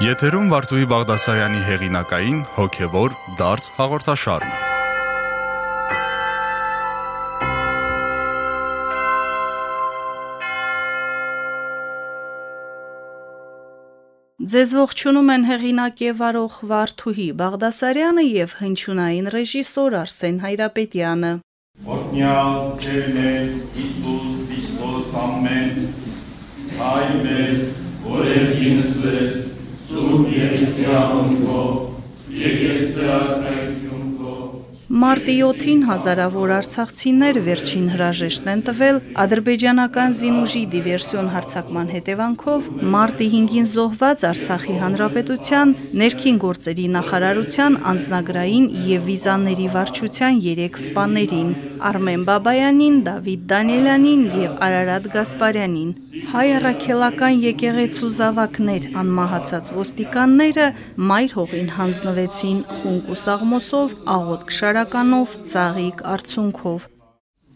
Եթերում Վարդուհի Բաղդասարյանի հեղինակային հոգևոր դարձ հաղորդաշարն է։ Ձեզ ողջունում են հեղինակ եւ վարող Վարդուհի Բաղդասարյանը եւ հնչյունային ռեժիսոր Արսեն Հայրապետյանը։ Օրհնյալ Տեր մեր Հիսուս Քրիստոս ամեն Հայր մեր, որ երկինս subieziam quo, iegesse ad Մարտի 7-ին հազարավոր արցախցիներ վերջին հրաժեշտ են տվել ադրբեջանական զինուժի դիվերսիոն հարձակման հետևանքով մարտի 5-ին զոհված Արցախի հանրապետության ներքին գործերի նախարարության անձնագրային եւ վիզաների վարչության 3 սպաներին Արմեն Բաբայանին, Դավիթ Դանիելյանին եւ Արարատ Գասպարյանին։ Հայ առաքելական եկեղեցու զավակներ անմահացած ոստիկանները մայր հողին հանձնվեցին խունկ ու սաղմոսով, աղոտ քշարականով, ծաղիկ արցունքով։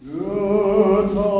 Նախորդին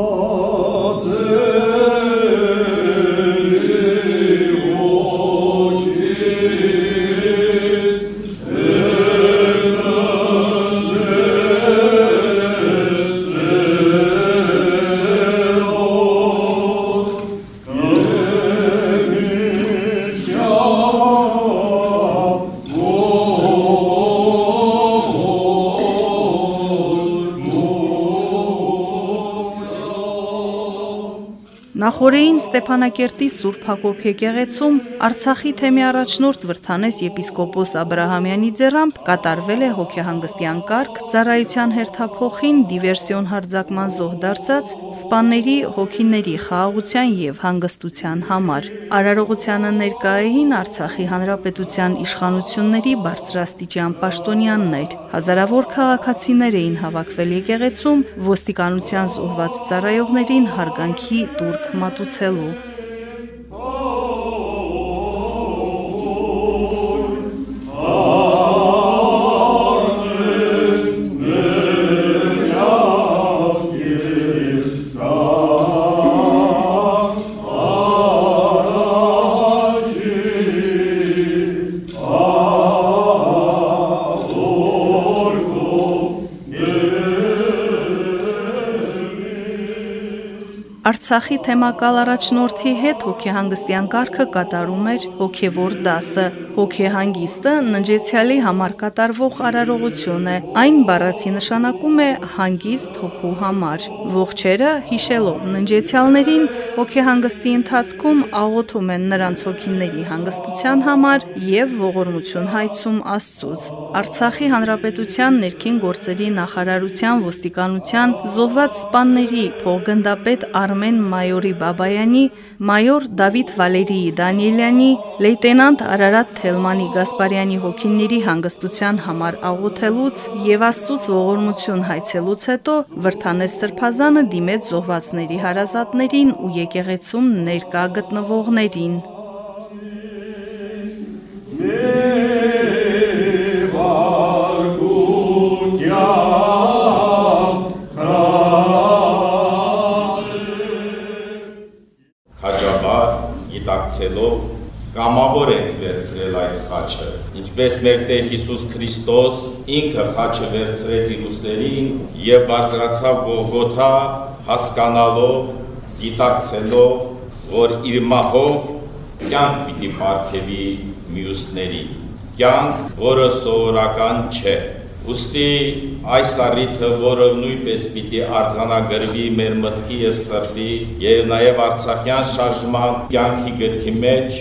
Ստեփանակերտի Սուրբ Հակոբ եկեղեցում Արցախի թեմի առաջնորդ Վրթանես եպիսկոպոս Աբ รา համյանի ձեռամբ կատարվել է հոգեհանգստյան կարգ ծառայության հերթափոխին դիվերսիոն հարձակման զոհ դարձած սպաների հոգիների խաղաղության եւ հանգստության համար։ Արարողությանը ներկայային Արցախի հանրապետության իշխանությունների բարձրաստիճան պաշտոնյաններ։ Հազարավոր քաղաքացիներ էին հավաքվել եկեղեցում ոստիկանության զոհված ծառայողներին հարգանքի տուրք մատուցելու։ a Արցախի թեմակալ առաջնորդի հետ հոգեհանգստյան կարգը կատարում էր հոգևոր դասը։ Հոգեհանգիստը ննջեցյալի համար կատարվող արարողություն է։ Այն բառացի նշանակում է հանգիստ հոգու համար։ Ողջերը հիշելով ննջեցյալներին հոգեհանգստի ընթացքում աղոթում են նրանց հոգիների հանգստության համար եւ ողորմություն հայցում Աստծուց։ Արցախի հանրապետության ներքին գործերի նախարարության ոստիկանության զոհված սպանների փոխգնդապետ Արմեն Մայորի Բաբայանի, մայոր Դավիթ Վալերիի Դանիելյանի, լեյտենանտ Արարատ Թելմանի Գասպարյանի հոգիների հանգստության համար աղոթելուց եւ Աստծուց ողորմություն հայցելուց հետո Վրթանես Սրբազանը դիմեց զոհվածների հարազատներին ու եկեղեցում ներկա գտնվողներին։ ինչպես մեր Տեր Հիսուս Քրիստոս ինքը խաչը վերցրեց իր ուսերին եւ բարձրացավ Գողգոթա, հասկանալով, գիտակցելով, որ իր մահով կյանք պիտի ապարգևի մյուսներին։ Կյանք, որը սովորական չէ, Ոստի այս առիթը, որը նույնպես պիտի արձանագրվի մեր մտքի եւ սրտի եւ նաեւ Արցախյան շարժման կյանքի գրքի մեջ,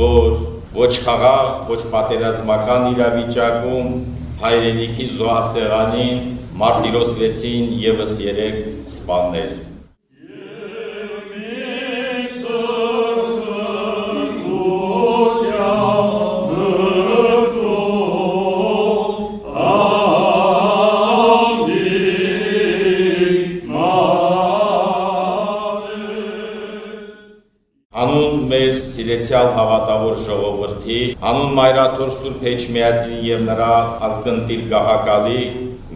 որ ոչ խաղաղ, ոչ պատերազմական իրավիճակում հայրենիքի զոհասեղանին մարտիրոսվեցին եւս 3 սպաներ։ Հանուն մեր սիրեցյալ հավատավոր ժողովրդի, հանուն Մայրաթոր Սուրբ Էջմիածին եւ նրա ազգընտիր գահակալի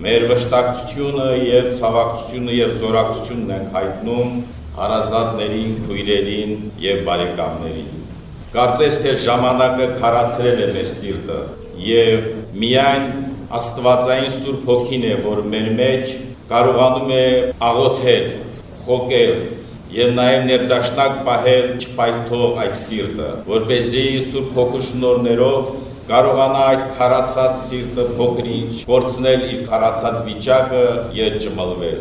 մեր վշտակցությունը եւ ցավակցությունը եւ զորակցությունն ենք հայտնում հարազատներին, քույրերին եւ բարեկամներին։ Կարծես թե ժամանակը քարացրել է մեր սիրտը եւ միայն Աստվածային Սուրբ Հոգին է, որ մեր մեջ կարողանում է աղոթել, խոկել եւ նաեւ ներդաշնակ պահել չպայթող այդ սիրտը, որ เป զի Սուրբ Հոգու շնորներով կարողանա այդ քարացած սիրտը փոքրինչ կորցնել իր քարացած վիճակը եւ ճմլվել։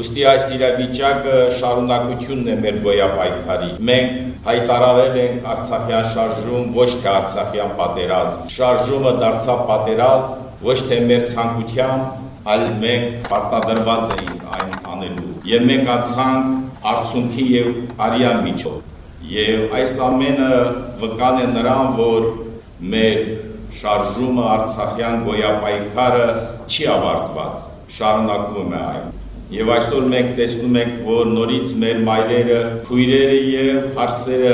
Ոստի այս իրավիճակը շարունակությունն է մեր գոյապայքարի։ Մենք հայտարարել ենք Արցախյան շարժում ոչ թե Արցախյան պատերազմ։ Շարժումը դարձավ պատերազմ ոչ թե մեր ցանկությամբ, այլ մենք պարտադրված էինք այն անելու։ Եվ մենք անցանք արցունքի եւ արյան միջով։ Եվ այս ամենը վկան է նրան, որ մեր շարժումը Արցախյան գոյապայքարը չի ավարտված, շարունակվում է այն։ Եվ այսօր մենք տեսնում ենք, որ նորից մեր մայրերը, քույրերը եւ հարսերը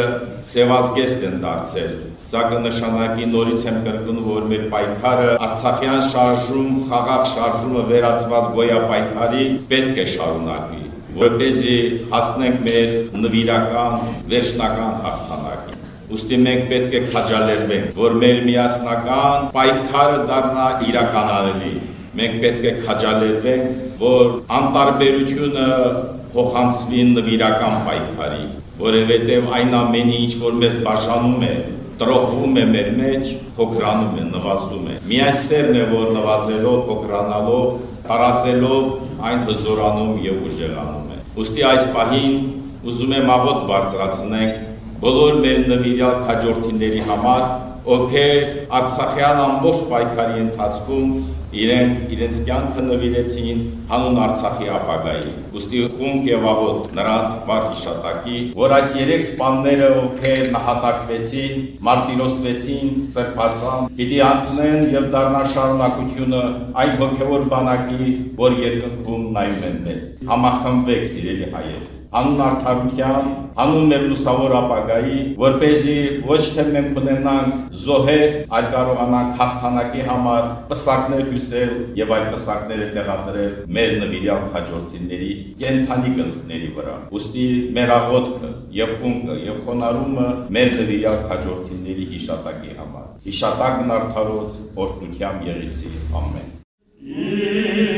սևազգեստ են դարձել։ Սա կնշանակի նորից եմ կրկնում, որ մեր պայքարը Արցախյան շարժում, խաղաղ շարժումը վերածված գոյապայքարի պետք է շարունակվի, որպեսզի հասնենք մեր նվիրական վերջնական հաղթանակին։ Ոստի մենք պետք է քաջալերվենք, որ մեր միասնական պայքարը դառնա իրականանալի մենք պետք է քաջալերվենք, որ անտարբերությունը փոխանցվի նվիրական պայքարի, որովհետև այն ամենի ինչ որ մեզ բաժանում է, տրոհվում է մեր մեջ, փոքրանում է, նվազում է։ Միայն սերն է, որ նվազելով, փոքրանալով, տարածելով այն հզորանում եւ ուժեղանում Ոստի այս պահին ուզում եմ աղոտ բարձրացնենք բոլոր մեր նվիրյալ քաջորդիների համար, ովքեր Արցախյան ամբողջ պայքարի ընթացքում իրենք իրենց կյանքը նվիրեցին հանուն Արցախի ապագայի։ Ոստի խունկ եւ աղոտ նրանց վար հիշատակի, որ այս երեք սպանները, ովքեր նահատակվեցին, մարտիրոսվեցին, սրբացան, պիտի անցնեն եւ դառնա շարունակությունը այն հոգեոր բանակի, որ երկնքում նայում են մեզ։ Համախմբվեք, սիրելի հայեր անուն արդարության, անուն մեր լուսավոր ապագայի, որ เป զի ոչ թե մենք ունենանք զոհեր, այլ կարողանանք հաղթանակի համար պսակներ հյուսել եւ այդ պսակները տեղադրել մեր նվիրյալ հաջորդիների կենթանի գնդների վրա։ Ոստի մեր աղոթքը եւ խունկը եւ խոնարհումը մեր նվիրյալ հաջորդիների հիշատակի համար։ Հիշատակն արդարոց օրհնությամբ եղեցի։ Ամեն։ Իհո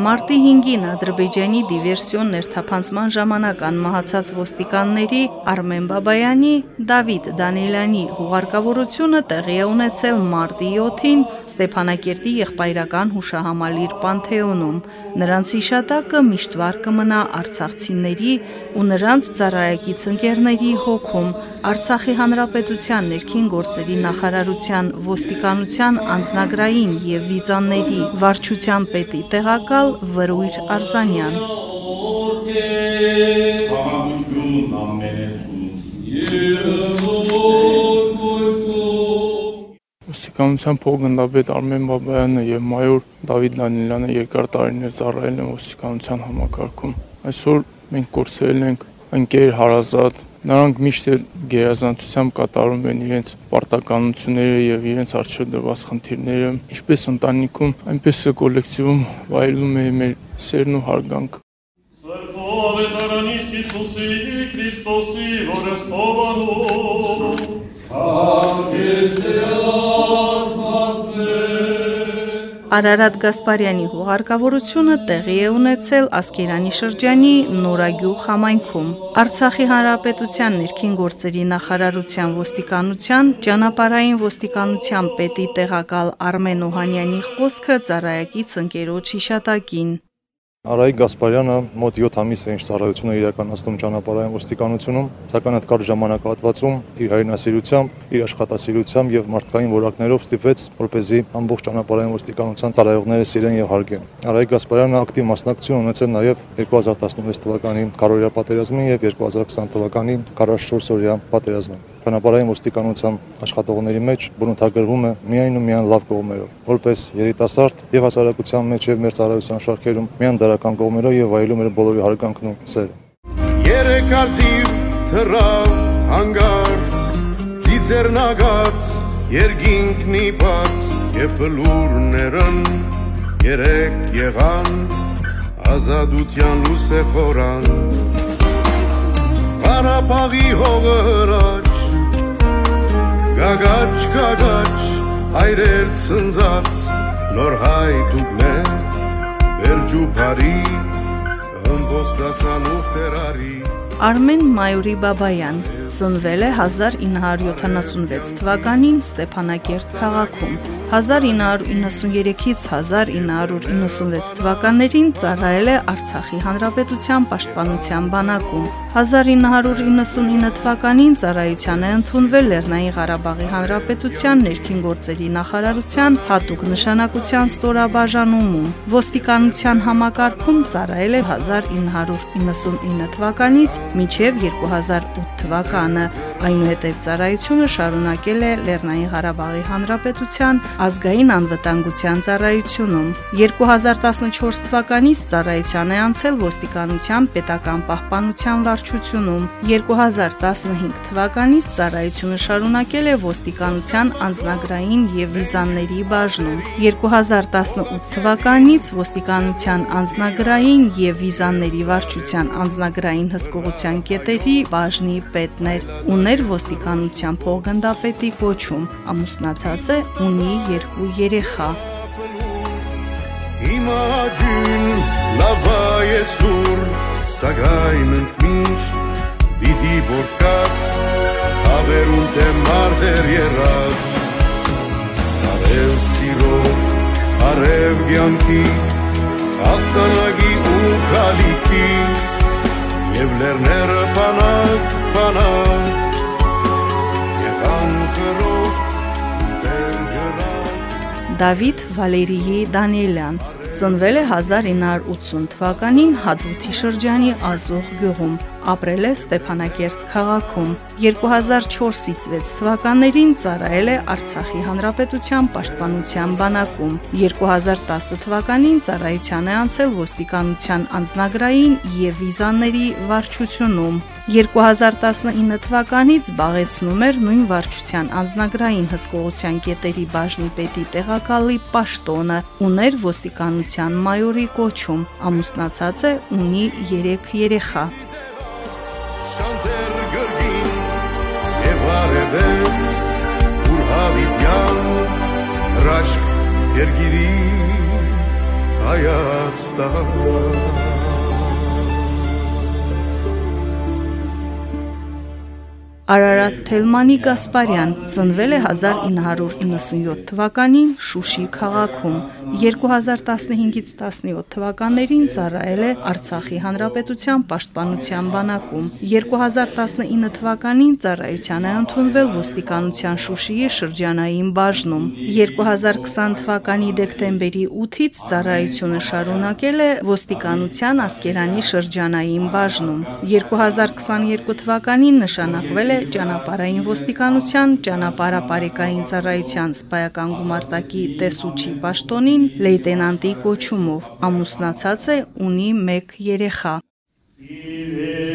Մարտի 5-ին Ադրբեջանի դիվերսիոն ներթափանցման ժամանակ անմահացած ոստիկանների Արմեն Բաբայանի, Դավիթ Դանիելյանի հուղարկավորությունը տեղի է ունեցել մարտի 7-ին Ստեփանակերտի եղբայրական հուշահամալիր Պանթեոնում։ Նրանց հիշատակը միշտ վար կմնա արցախցիների ու նրանց ծառայակից ընկերների հոգում։ Արցախի հանրապետության ներքին գործերի նախարարության ոստիկանության անձնագրային եւ վիզաների վարչության պետի տեղակալ Վրույր Արզանյան։ Ոստիկանության փոխգնդապետ Արմեն Բաբայանը եւ մայոր Դավիթ Դանիելյանը երկար տարիներ ծառայել են ոստիկանության համակարգում։ Այսօր մենք կորցրել ենք ընկեր հարազատ Նրանք միշտ գերազանցությամբ կատարում են իրենց պարտականությունները եւ իրենց արժեվ դրված խնդիրները, ինչպես ընտանիքում, այնպես կոլեկտիվում վայելում է մեր սերն ու հարգանքը։ Սրբով է Տարանիս Հիսուսի Քրիստոսի որստովանու Արարատ Գասպարյանի հուղարկավորությունը տեղի է ունեցել Ասկերանի շրջանի Նորագյուղ համայնքում։ Արցախի հանրապետության ներքին գործերի նախարարության ոստիկանության ճանապարհային ոստիկանության պետի տեղակալ Արմեն Օհանյանի խոսքը ծառայակից ընկերոջ հիշատակին։ Արայիկ Գասպարյանը մոտ 7 ամիս է ինչ ծառայություն է իրականացնում ճանապարհային ոստիկանությունում, սակայն այդ կարճ ժամանակահատվածում իր հայրենասիրությամբ, իր աշխատասիրությամբ եւ մարդկային որակներով ստիպեց, որպեսզի ամբողջ ճանապարհային ոստիկանության ծառայողները սիրեն եւ հարգեն։ Արայիկ Գասպարյանը ակտիվ մասնակցություն ունեցել նաեւ 2016 թվականի Կարորիա պատերազմին եւ 2020 թվականի 44 օրյա պատերազմին բնապարային ոստիկանության աշխատողների մեջ բնութագրվում է միայն ու միայն լավ կողմերով։ Որպես երիտասարդ եւ հասարակության մեջ եւ մեր ծառայության շարքերում միայն դրական կողմերով եւ վայելում մեր բոլորի հարգանքն ու սերը։ Երեք արծիվ թռավ հանգարց ծիծեռնագած երկինքն իբաց եւ բլուրներն երեք եղան ազատության լույսը խորան Ղարաբաղի հողը հրաչ գագաչ գագաչ հայրեր ցնծած նոր հայդուկներ Բերջու բարի հմբոստացան ուխտերարի Արմեն Մայուրի Բաբայան ծնվել է 1976 թվականին Ստեփանակերտ քաղաքում։ 1993-ից 1996 թվականներին ծառայել է Արցախի Հանրապետության Պաշտպանության բանակում։ 1999 թվականին ծառայության է ընդունվել Լեռնային Ղարաբաղի Հանրապետության ներքին գործերի նախարարության հատուկ նշանակության ստորաբաժանումում։ Ոստիկանության համակարգում ծառայել է 1999 թվականից մինչև 2008 թվականը։ Այնուհետև ծառայությունը շարունակել է Լեռնային Ղարաբաղի Հանրապետության ազգային անվտանգության ծառայությունում։ 2014 թվականից ծառայության է անցել ոստիկանության պետական պահպանության վարչությունում։ 2015 թվականից ծառայությունը շարունակել է ոստիկանության անձնագրային եւ վիզաների բաժնում։ 2018 թվականից ոստիկանության անձնագրային եւ վիզաների վարչության անձնագրային հսկողության կետերի բաժնի պետներ։ Ուներ ոստիկանության փոխգնդապետի կոչում։ Ամուսնացած է, ունի երկու երեխա։ Հիմա ջին լավայես դուր սակայն միշտ դիդի բորկաս ավերուն թե մարդեր երաս արև սիրո արև գյանքի ախտանագի ու կալիքի եւ լերները բանակ բանակ Դավիթ Վալերիի Դանիելյան ծնվել է 1980 թվականին Հադրութի շրջանի Ազող գյուղում, ապրել է Ստեփանակերտ քաղաքում։ 2004-ից 6 թվականներին ծառայել է Արցախի Հանրապետության Պաշտպանության բանակում։ 2010 թվականին ծառայության է անցել ոստիկանության անձնագրային եւ վիզաների վարչությունում։ 2019 թվականից զբաղեցնում էր նույն վարչության անձնագրային հսկողության կետերի բաժնի պետի տեղակալի պաշտոնը, ուներ ոստիկանության մայորի կոչում, ամուսնացած է, ունի 3 երեխա։ շանտեր գրգին եւ արևես ուր հավիտյան ռաշկ երգիրի հայացտան Արարատ Թելմանի Գասպարյան ծնվել է 1997 թվականին Շուշի քաղաքում։ 2015-ից 17 թվականներին ծառայել է Արցախի Հանրապետության Պաշտպանության բանակում։ 2019 թվականին ծառայության է ընդունվել ոստիկանության Շուշիի շրջանային բաժնում։ 2020 թվականի դեկտեմբերի 8-ից ծառայությունը շարունակել է ոստիկանության Ասկերանի շրջանային բաժնում։ 2022 թվականին նշանակվել է ճանապարհային ոստիկանության ճանապարհապարեկային ծառայության սպայական գումարտակի տեսուչի պաշտոնին լեյտենանտի կոչումով ամուսնացած է ունի 1 երեխա Աղոթքը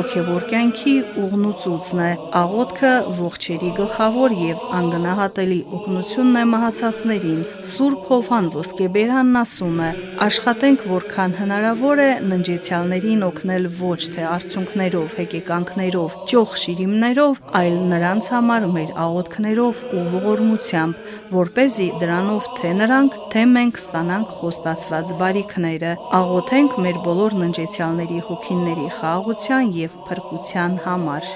հոգևոր կյանքի ուղնուցուցն է։ Աղոթքը ողջերի գլխավոր եւ անգնահատելի օգնությունն է մահացածներին։ Սուրբ Հովհան Ոսկեբերանն ասում է. աշխատենք որքան հնարավոր է ննջեցյալներին օգնել ոչ թե արդյունքներով, հեկեկանքներով, ճոխ շիրիմներով, այլ նրանց համար մեր աղոթքներով ու ողորմությամբ, որ เป զի դրանով թե նրանք, թե մենք ստանանք խոստացված բարիքները։ Աղոթենք մեր բոլոր ննջեցյալների հոգիների խաղաղության եւ փրկության համար։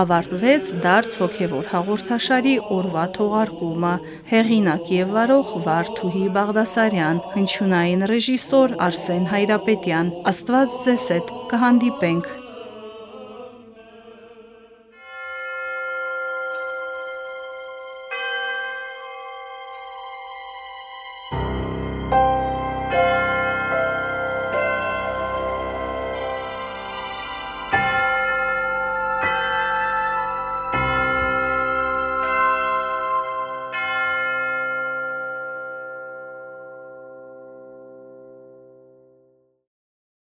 ավարտվեց դարձ հոգևոր հաղորդաշարի օրվա թողարկումը։ Հեղինակ եւ վարող Վարդուհի Բաղդասարյան, հնչյունային ռեժիսոր Արսեն Հայրապետյան։ Աստված ձեզ հետ կհանդիպենք